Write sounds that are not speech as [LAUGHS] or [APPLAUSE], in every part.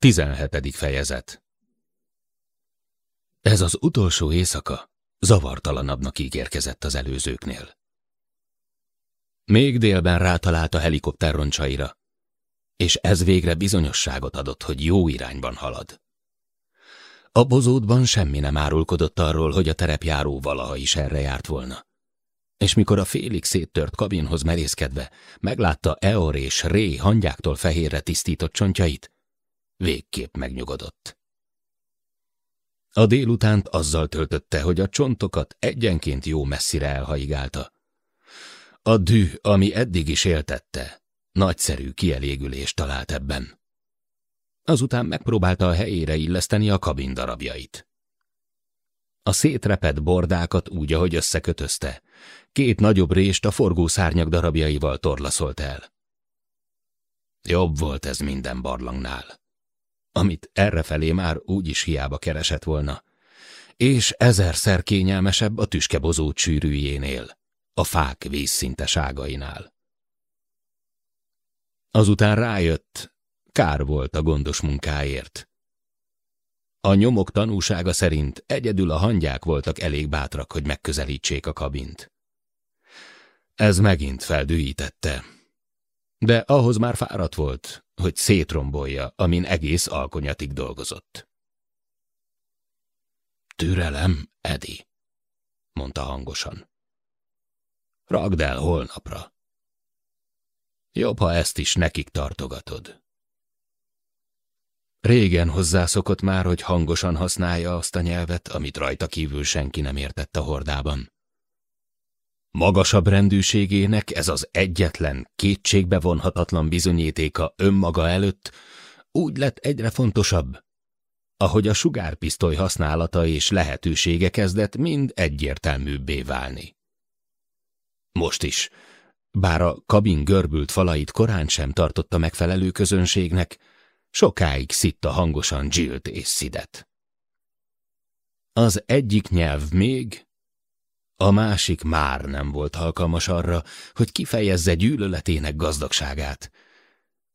17. fejezet Ez az utolsó éjszaka zavartalanabbnak ígérkezett az előzőknél. Még délben rátalált a helikopter roncsaira, és ez végre bizonyosságot adott, hogy jó irányban halad. A bozótban semmi nem árulkodott arról, hogy a terepjáró valaha is erre járt volna. És mikor a félig széttört kabinhoz merészkedve meglátta Eor és Ré hangyáktól fehérre tisztított csontjait, végképp megnyugodott. A délutánt azzal töltötte, hogy a csontokat egyenként jó messzire elhaigálta. A dű, ami eddig is éltette, nagyszerű kielégülést talált ebben. Azután megpróbálta a helyére illeszteni a kabin darabjait. A szétrepett bordákat úgy, ahogy összekötözte, két nagyobb rést a forgó szárnyak darabjaival torlaszolt el. Jobb volt ez minden barlangnál amit errefelé már úgyis hiába keresett volna, és ezerszer kényelmesebb a tüskebozó csűrűjénél, a fák vízszinteságainál. Azután rájött, kár volt a gondos munkáért. A nyomok tanúsága szerint egyedül a hangyák voltak elég bátrak, hogy megközelítsék a kabint. Ez megint feldűítette, de ahhoz már fáradt volt, hogy szétrombolja, amin egész alkonyatig dolgozott. Türelem, Edi, mondta hangosan. Ragd el holnapra. Jobb, ha ezt is nekik tartogatod. Régen hozzászokott már, hogy hangosan használja azt a nyelvet, amit rajta kívül senki nem értett a hordában. Magasabb rendűségének ez az egyetlen, kétségbe vonhatatlan bizonyítéka önmaga előtt úgy lett egyre fontosabb, ahogy a sugárpisztoly használata és lehetősége kezdett mind egyértelműbbé válni. Most is, bár a kabin görbült falait korán sem tartotta megfelelő közönségnek, sokáig szitta hangosan Jillt és Szidet. Az egyik nyelv még, a másik már nem volt alkalmas arra, hogy kifejezze gyűlöletének gazdagságát.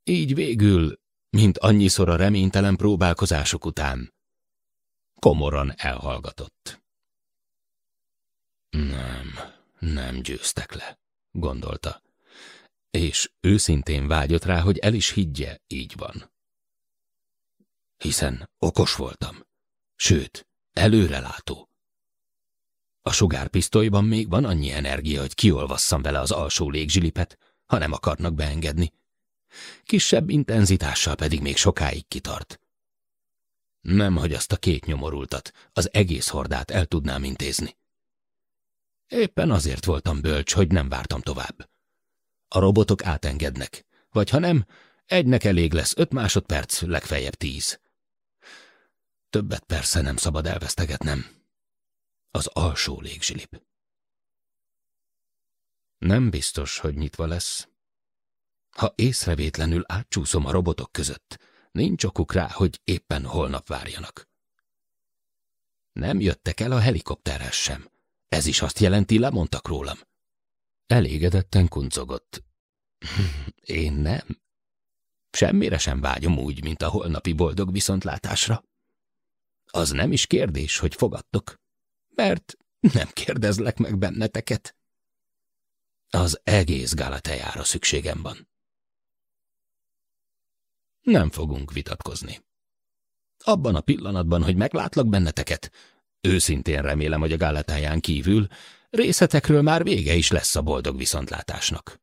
Így végül, mint annyiszor a reménytelen próbálkozások után, komoran elhallgatott. Nem, nem győztek le, gondolta, és őszintén vágyott rá, hogy el is higgye, így van. Hiszen okos voltam, sőt, előrelátó. A sugárpisztolyban még van annyi energia, hogy kiolvasszam vele az alsó légzsilipet, ha nem akarnak beengedni. Kisebb intenzitással pedig még sokáig kitart. Nem, hogy azt a két nyomorultat, az egész hordát el tudnám intézni. Éppen azért voltam bölcs, hogy nem vártam tovább. A robotok átengednek, vagy ha nem, egynek elég lesz öt másodperc, legfeljebb tíz. Többet persze nem szabad elvesztegetnem az alsó légzsilip. Nem biztos, hogy nyitva lesz. Ha észrevétlenül átcsúszom a robotok között, nincs okuk rá, hogy éppen holnap várjanak. Nem jöttek el a helikopteres sem. Ez is azt jelenti, lemondtak rólam. Elégedetten kuncogott. [LAUGHS] Én nem. Semmire sem vágyom úgy, mint a holnapi boldog viszontlátásra. Az nem is kérdés, hogy fogadtok mert nem kérdezlek meg benneteket. Az egész Galatejára szükségem van. Nem fogunk vitatkozni. Abban a pillanatban, hogy meglátlak benneteket, őszintén remélem, hogy a Galatáján kívül részletekről már vége is lesz a boldog viszontlátásnak.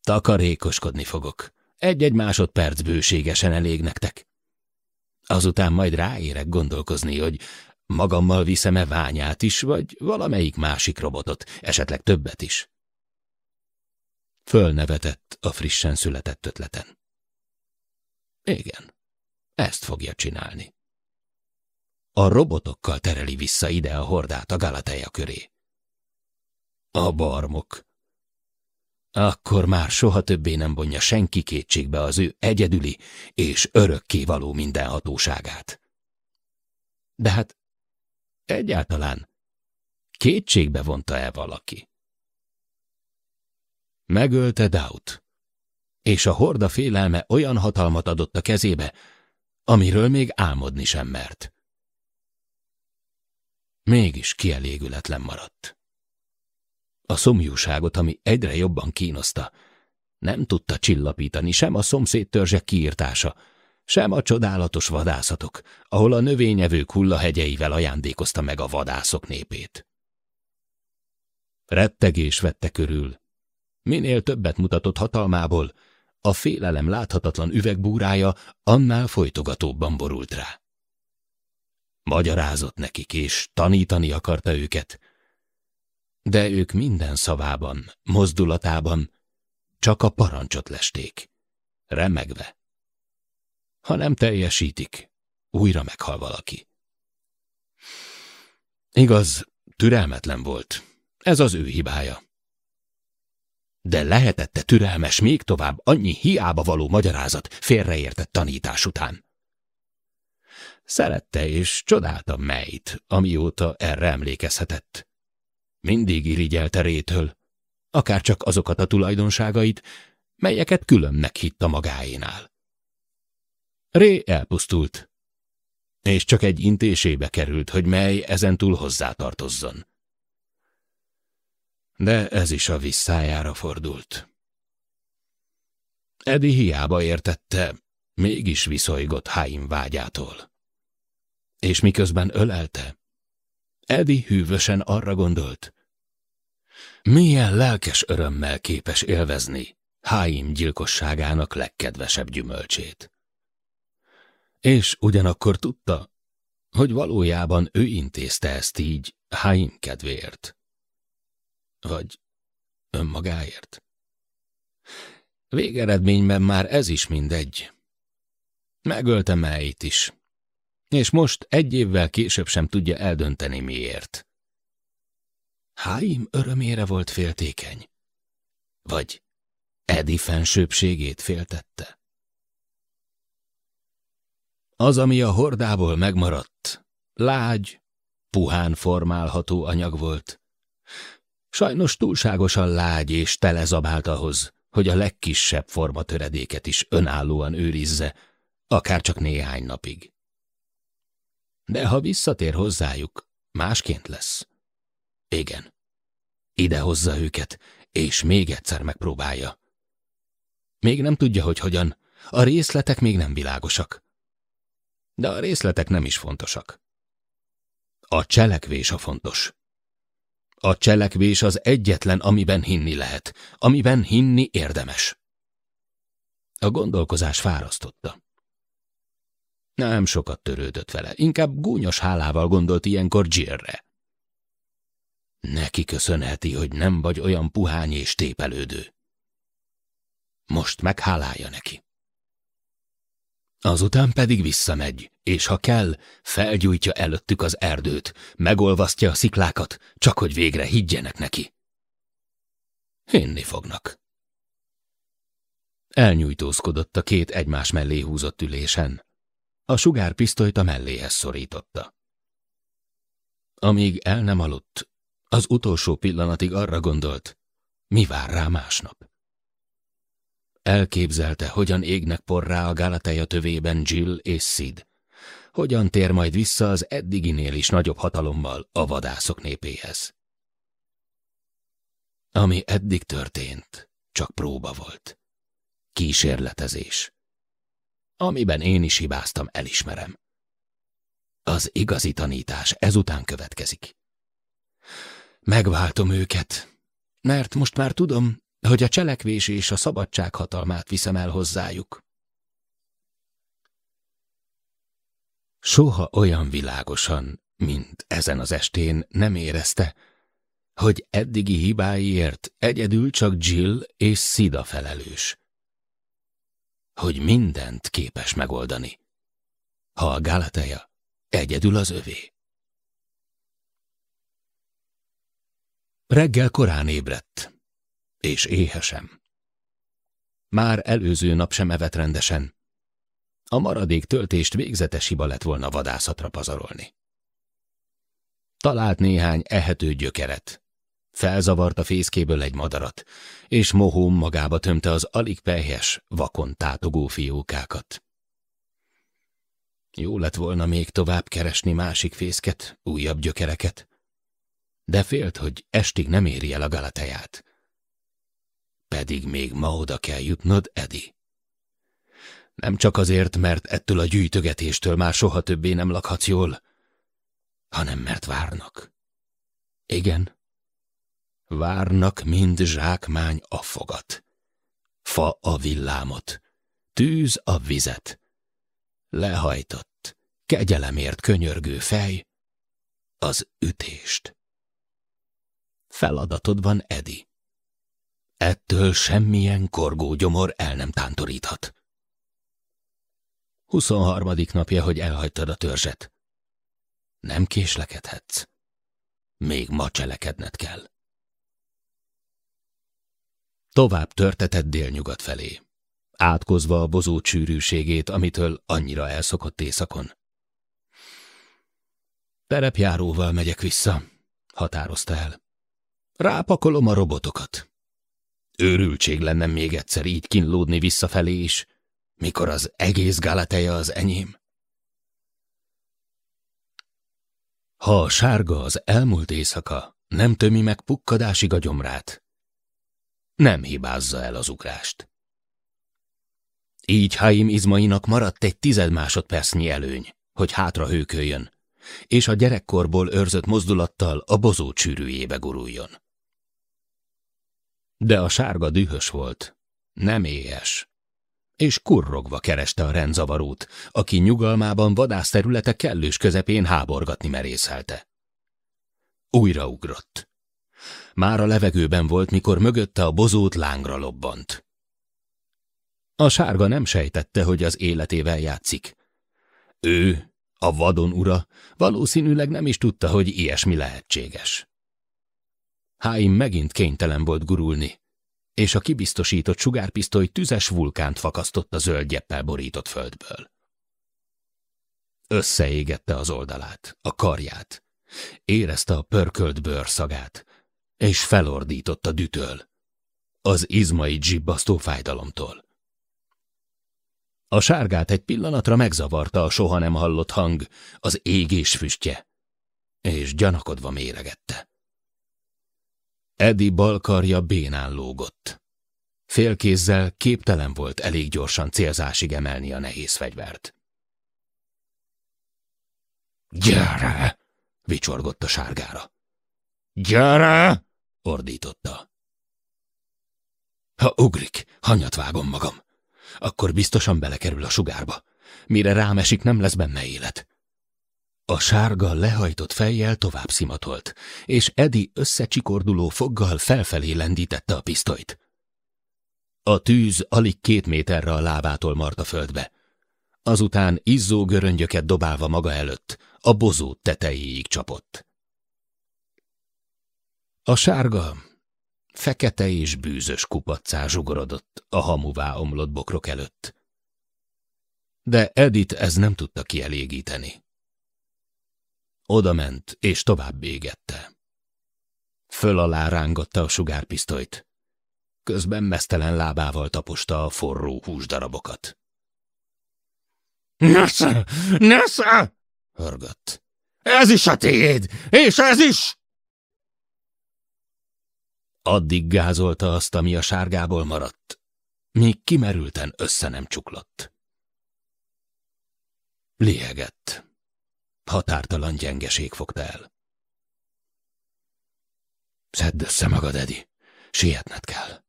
Takarékoskodni fogok. Egy-egy másodperc bőségesen elég nektek. Azután majd ráérek gondolkozni, hogy Magammal viszem-e ványát is, vagy valamelyik másik robotot, esetleg többet is? Fölnevetett a frissen született ötleten. Igen, ezt fogja csinálni. A robotokkal tereli vissza ide a hordát a Galateja köré. A barmok. Akkor már soha többé nem vonja senki kétségbe az ő egyedüli és örökkévaló mindenhatóságát. De hát Egyáltalán kétségbe vonta-e valaki? Megölte Daut. és a horda félelme olyan hatalmat adott a kezébe, amiről még álmodni sem mert. Mégis kielégületlen maradt. A szomjúságot, ami egyre jobban kínoszta, nem tudta csillapítani sem a szomszéd törzsek kiírtása, sem a csodálatos vadászatok, ahol a növényevők hullahegyeivel ajándékozta meg a vadászok népét. Rettegés vette körül. Minél többet mutatott hatalmából, a félelem láthatatlan üvegbúrája annál folytogatóbban borult rá. Magyarázott nekik, és tanítani akarta őket, de ők minden szavában, mozdulatában csak a parancsot lesték, remegve. Ha nem teljesítik, újra meghal valaki. Igaz, türelmetlen volt. Ez az ő hibája. De lehetette türelmes még tovább annyi hiába való magyarázat félreértett tanítás után. Szerette és csodálta melyt, amióta erre emlékezhetett. Mindig irigyelte rétől, akár csak azokat a tulajdonságait, melyeket különnek hitt a magáénál. Ré elpusztult, és csak egy intésébe került, hogy mely ezentúl hozzátartozzon. De ez is a visszájára fordult. Edi hiába értette, mégis viszolygott Haim vágyától. És miközben ölelte, Edi hűvösen arra gondolt, milyen lelkes örömmel képes élvezni Haim gyilkosságának legkedvesebb gyümölcsét. És ugyanakkor tudta, hogy valójában ő intézte ezt így Haim kedvéért. Vagy önmagáért. Végeredményben már ez is mindegy. Megölte Melyt is, és most egy évvel később sem tudja eldönteni miért. Háim örömére volt féltékeny? Vagy Edi fensőbségét féltette? Az, ami a hordából megmaradt, lágy, puhán formálható anyag volt. Sajnos túlságosan lágy és telezabált ahhoz, hogy a legkisebb formatöredéket is önállóan őrizze, akár csak néhány napig. De ha visszatér hozzájuk, másként lesz. Igen. Ide hozza őket, és még egyszer megpróbálja. Még nem tudja, hogy hogyan. A részletek még nem világosak. De a részletek nem is fontosak. A cselekvés a fontos. A cselekvés az egyetlen, amiben hinni lehet, amiben hinni érdemes. A gondolkozás fárasztotta. Nem sokat törődött vele, inkább gúnyos hálával gondolt ilyenkor Jillre. Neki köszönheti, hogy nem vagy olyan puhány és tépelődő. Most meghálálja neki. Azután pedig visszamegy, és ha kell, felgyújtja előttük az erdőt, megolvasztja a sziklákat, csak hogy végre higgyenek neki. Hinni fognak. Elnyújtózkodott a két egymás mellé húzott ülésen. A sugárpisztolyt a melléhez szorította. Amíg el nem aludt, az utolsó pillanatig arra gondolt, mi vár rá másnap. Elképzelte, hogyan égnek porrá a Galateja tövében Jill és Sid. Hogyan tér majd vissza az eddiginél is nagyobb hatalommal a vadászok népéhez. Ami eddig történt, csak próba volt. Kísérletezés. Amiben én is hibáztam, elismerem. Az igazi tanítás ezután következik. Megváltom őket, mert most már tudom, hogy a cselekvés és a szabadság hatalmát viszem el hozzájuk. Soha olyan világosan, mint ezen az estén nem érezte, hogy eddigi hibáiért egyedül csak Jill és Sida felelős. Hogy mindent képes megoldani, ha a Galateja egyedül az övé. Reggel korán ébredt, és éhesem. Már előző nap sem evett rendesen. A maradék töltést végzetes hiba lett volna vadászatra pazarolni. Talált néhány ehető gyökeret, Felzavarta fészkéből egy madarat, és mohóm magába tömte az alig pelyhes, vakon tátogó fiókákat. Jó lett volna még tovább keresni másik fészket, újabb gyökereket, de félt, hogy estig nem éri el a galateját. Pedig még ma oda kell jutnod, Edi. Nem csak azért, mert ettől a gyűjtögetéstől már soha többé nem lakhatsz jól, hanem mert várnak. Igen, várnak mind zsákmány a fogat, fa a villámot, tűz a vizet, lehajtott, kegyelemért könyörgő fej, az ütést. Feladatod van, Edi. Ettől semmilyen korgó gyomor el nem tántoríthat. Huszonharmadik napja, hogy elhagytad a törzset. Nem késlekedhetsz. Még ma cselekedned kell. Tovább törtetett délnyugat felé, átkozva a bozó csűrűségét, amitől annyira elszokott éjszakon. Terepjáróval megyek vissza, határozta el. Rápakolom a robotokat. Őrültség lenne még egyszer így kínlódni visszafelé is, mikor az egész Galateja az enyém. Ha a sárga az elmúlt éjszaka nem tömi meg pukkadásig a gyomrát, nem hibázza el az ugrást. Így Haim izmainak maradt egy tized másodpercnyi előny, hogy hátra hőköljön, és a gyerekkorból őrzött mozdulattal a bozó csűrűjébe guruljon. De a sárga dühös volt, nem éhes, és kurrogva kereste a rendzavarót, aki nyugalmában vadászterülete kellős közepén háborgatni merészelte. Újra ugrott. Már a levegőben volt, mikor mögötte a bozót lángra lobbant. A sárga nem sejtette, hogy az életével játszik. Ő, a vadon ura, valószínűleg nem is tudta, hogy ilyesmi lehetséges. Háim megint kénytelen volt gurulni, és a kibiztosított sugárpisztoly tüzes vulkánt fakasztott a zöld gyeppel borított földből. Összeégette az oldalát, a karját, érezte a pörkölt bőr szagát, és felordított a dütől, az izmai zsibbasztó fájdalomtól. A sárgát egy pillanatra megzavarta a soha nem hallott hang, az égés füstje, és gyanakodva méregette. Edi balkarja bénán lógott. Félkézzel képtelen volt elég gyorsan célzásig emelni a nehéz fegyvert. Gyere! vicsorgott a sárgára. Gyere! ordította. Ha ugrik, hanyat vágom magam. Akkor biztosan belekerül a sugárba. Mire rám esik, nem lesz benne élet. A sárga lehajtott fejjel tovább szimatolt, és Edi összecsikorduló foggal felfelé lendítette a pisztolyt. A tűz alig két méterre a lábától mart a földbe. Azután izzó göröngyöket dobálva maga előtt, a bozó tetejéig csapott. A sárga, fekete és bűzös kupaccá zsugorodott a hamuvá omlott bokrok előtt. De Edit ez nem tudta kielégíteni. Oda ment, és tovább égette. Föl alá rángatta a sugárpisztolyt. Közben mesztelen lábával taposta a forró húsdarabokat. Nesze! Nesze! hörgött. Ez is a tiéd, és ez is! Addig gázolta azt, ami a sárgából maradt, míg kimerülten össze nem csuklott. Liegett. Határtalan gyengeség fogta el. Szedd össze magad, Edi. Sietned kell.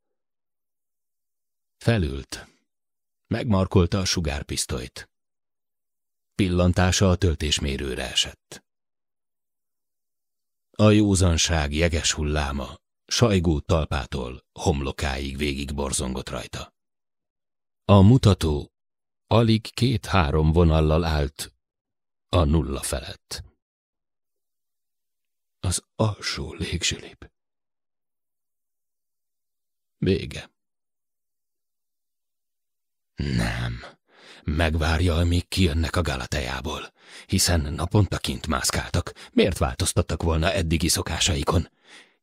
Felült. Megmarkolta a sugárpisztolyt. Pillantása a töltésmérőre esett. A józanság jeges hulláma sajgó talpától homlokáig végig borzongott rajta. A mutató alig két-három vonallal állt a nulla felett. Az alsó légzsilip. Vége. Nem. Megvárja, amíg kijönnek a Galatejából, hiszen naponta kint mászkáltak. Miért változtattak volna eddigi szokásaikon?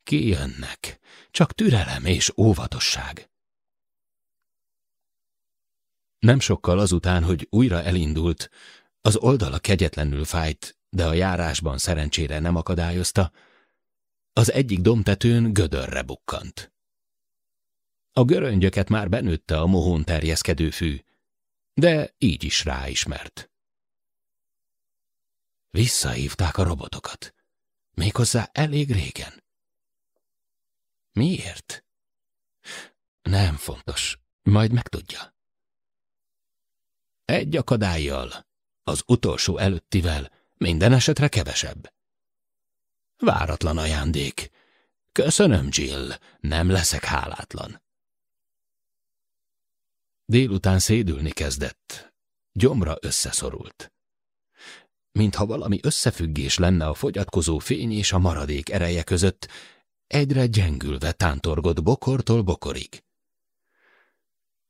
Kijönnek, csak türelem és óvatosság. Nem sokkal azután, hogy újra elindult, az oldala kegyetlenül fájt, de a járásban szerencsére nem akadályozta, az egyik domtetőn gödörre bukkant. A göröngyöket már benőtte a mohón terjeszkedő fű, de így is ráismert. Visszahívták a robotokat. Méghozzá elég régen. Miért? Nem fontos. Majd megtudja. Egy akadályjal, az utolsó előttivel, minden esetre kevesebb. Váratlan ajándék. Köszönöm, Jill, nem leszek hálátlan. Délután szédülni kezdett. Gyomra összeszorult. Mintha valami összefüggés lenne a fogyatkozó fény és a maradék ereje között, egyre gyengülve tántorgott bokortól bokorig.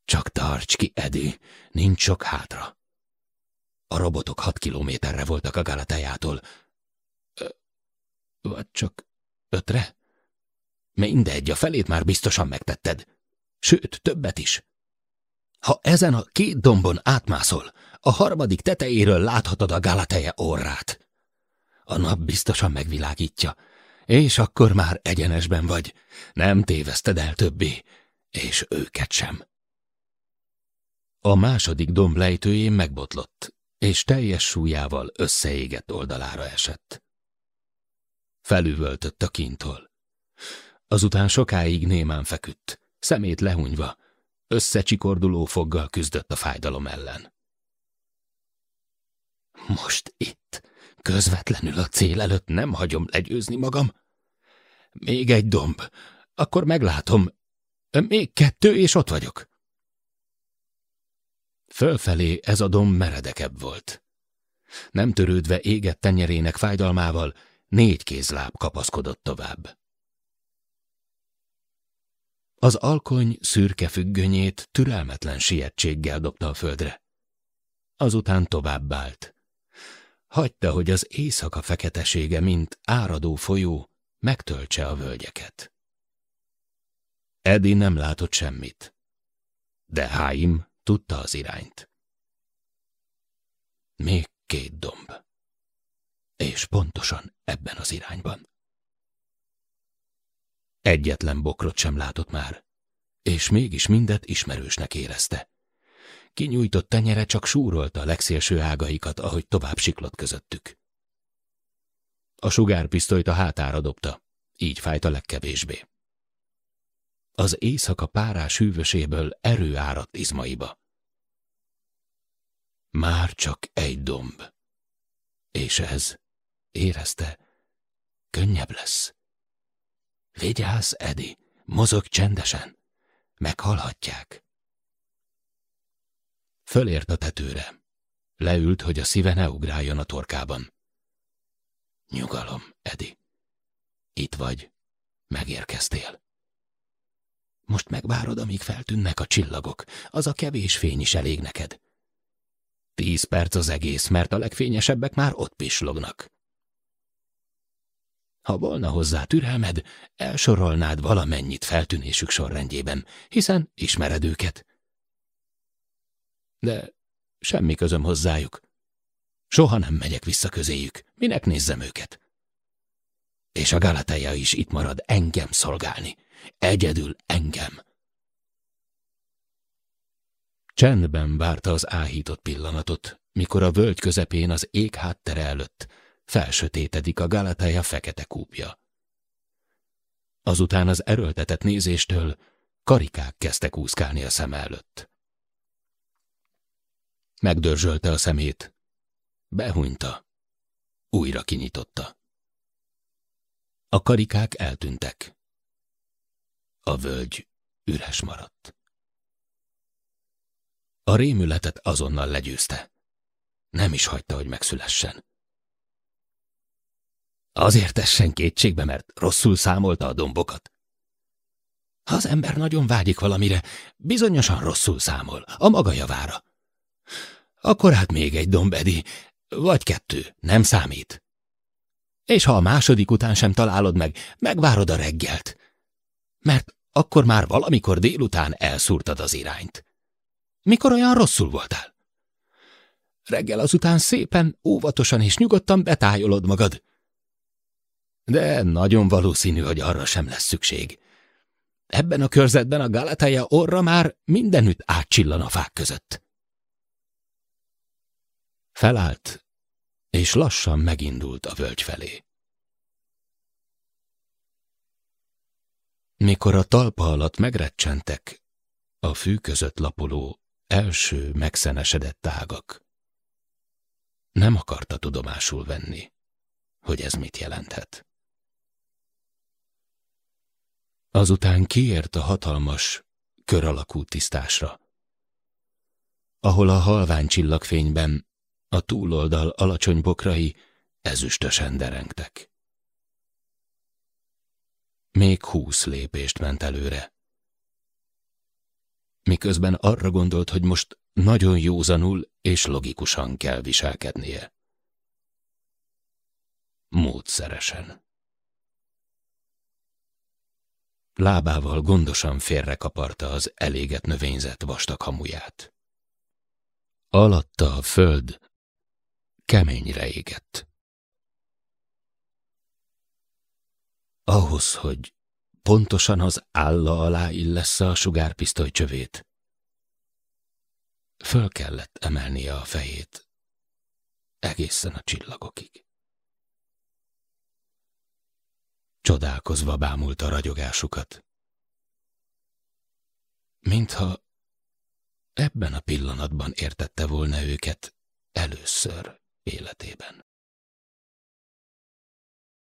Csak tarts ki, Edi, nincs sok hátra. A robotok hat kilométerre voltak a Galatejától. Vagy csak ötre? Mindegy, a felét már biztosan megtetted. Sőt, többet is. Ha ezen a két dombon átmászol, a harmadik tetejéről láthatod a Galateje orrát. A nap biztosan megvilágítja, és akkor már egyenesben vagy, nem téveszted el többé, és őket sem. A második domb lejtőjén megbotlott, és teljes súlyával összeégett oldalára esett. Felüvöltött a kintól. Azután sokáig némán feküdt, szemét lehunyva, összecsikorduló foggal küzdött a fájdalom ellen. Most itt, közvetlenül a cél előtt nem hagyom legyőzni magam. Még egy domb, akkor meglátom. Még kettő, és ott vagyok. Fölfelé ez a domb meredekebb volt. Nem törődve égett tenyerének fájdalmával, négy kézláb kapaszkodott tovább. Az alkony szürke függönyét türelmetlen sietséggel dobta a földre. Azután továbbált. Hagyta, hogy az éjszaka feketesége, mint áradó folyó, megtöltse a völgyeket. Edi nem látott semmit, de Haim tudta az irányt. Még két domb. És pontosan ebben az irányban. Egyetlen bokrot sem látott már, és mégis mindet ismerősnek érezte. Kinyújtott tenyere csak súrolta a legszélső ágaikat, ahogy tovább siklott közöttük. A sugárpisztolyt a hátára dobta, így fájt a legkevésbé. Az éjszaka párás hűvöséből erő áradt izmaiba. Már csak egy domb. És ez, érezte, könnyebb lesz. Vigyázz, Edi, mozog csendesen. Meghalhatják. Fölért a tetőre. Leült, hogy a szíve ne ugráljon a torkában. Nyugalom, Edi. Itt vagy. Megérkeztél. Most megvárod, amíg feltűnnek a csillagok. Az a kevés fény is elég neked. Tíz perc az egész, mert a legfényesebbek már ott pislognak. Ha volna hozzá türelmed, elsorolnád valamennyit feltűnésük sorrendjében, hiszen ismered őket. De semmi közöm hozzájuk. Soha nem megyek vissza közéjük. Minek nézzem őket? És a Galateja is itt marad engem szolgálni. Egyedül engem. Csendben várta az áhított pillanatot, mikor a völgy közepén az ég háttere előtt felsötétedik a Galatája fekete kúpja. Azután az erőltetett nézéstől karikák kezdtek úszkálni a szem előtt. Megdörzsölte a szemét, behunyta, újra kinyitotta. A karikák eltűntek. A völgy üres maradt. A rémületet azonnal legyőzte. Nem is hagyta, hogy megszülessen. Azért essen kétségbe, mert rosszul számolta a dombokat. Ha az ember nagyon vágyik valamire, bizonyosan rosszul számol, a maga javára. Akkor hát még egy dombedi, vagy kettő, nem számít. És ha a második után sem találod meg, megvárod a reggelt. Mert akkor már valamikor délután elszúrtad az irányt. Mikor olyan rosszul voltál? Reggel azután szépen, óvatosan és nyugodtan betájolod magad. De nagyon valószínű, hogy arra sem lesz szükség. Ebben a körzetben a Galatája orra már mindenütt átcsillan a fák között. Felállt, és lassan megindult a völgy felé. Mikor a talpa alatt megrecsentek, a fű között lapuló első megszenesedett ágak, nem akarta tudomásul venni, hogy ez mit jelenthet. Azután kiért a hatalmas, kör alakú tisztásra, ahol a halvány csillagfényben a túloldal alacsony bokrai ezüstösen derengtek. Még húsz lépést ment előre. Miközben arra gondolt, hogy most nagyon józanul és logikusan kell viselkednie. Módszeresen. Lábával gondosan félrekaparta az eléget növényzet vastag hamuját. Alatta a föld keményre égett. Ahhoz, hogy pontosan az álla alá illesse a sugárpisztoly csövét, föl kellett emelnie a fejét egészen a csillagokig. Csodálkozva bámult a ragyogásukat. Mintha ebben a pillanatban értette volna őket először életében.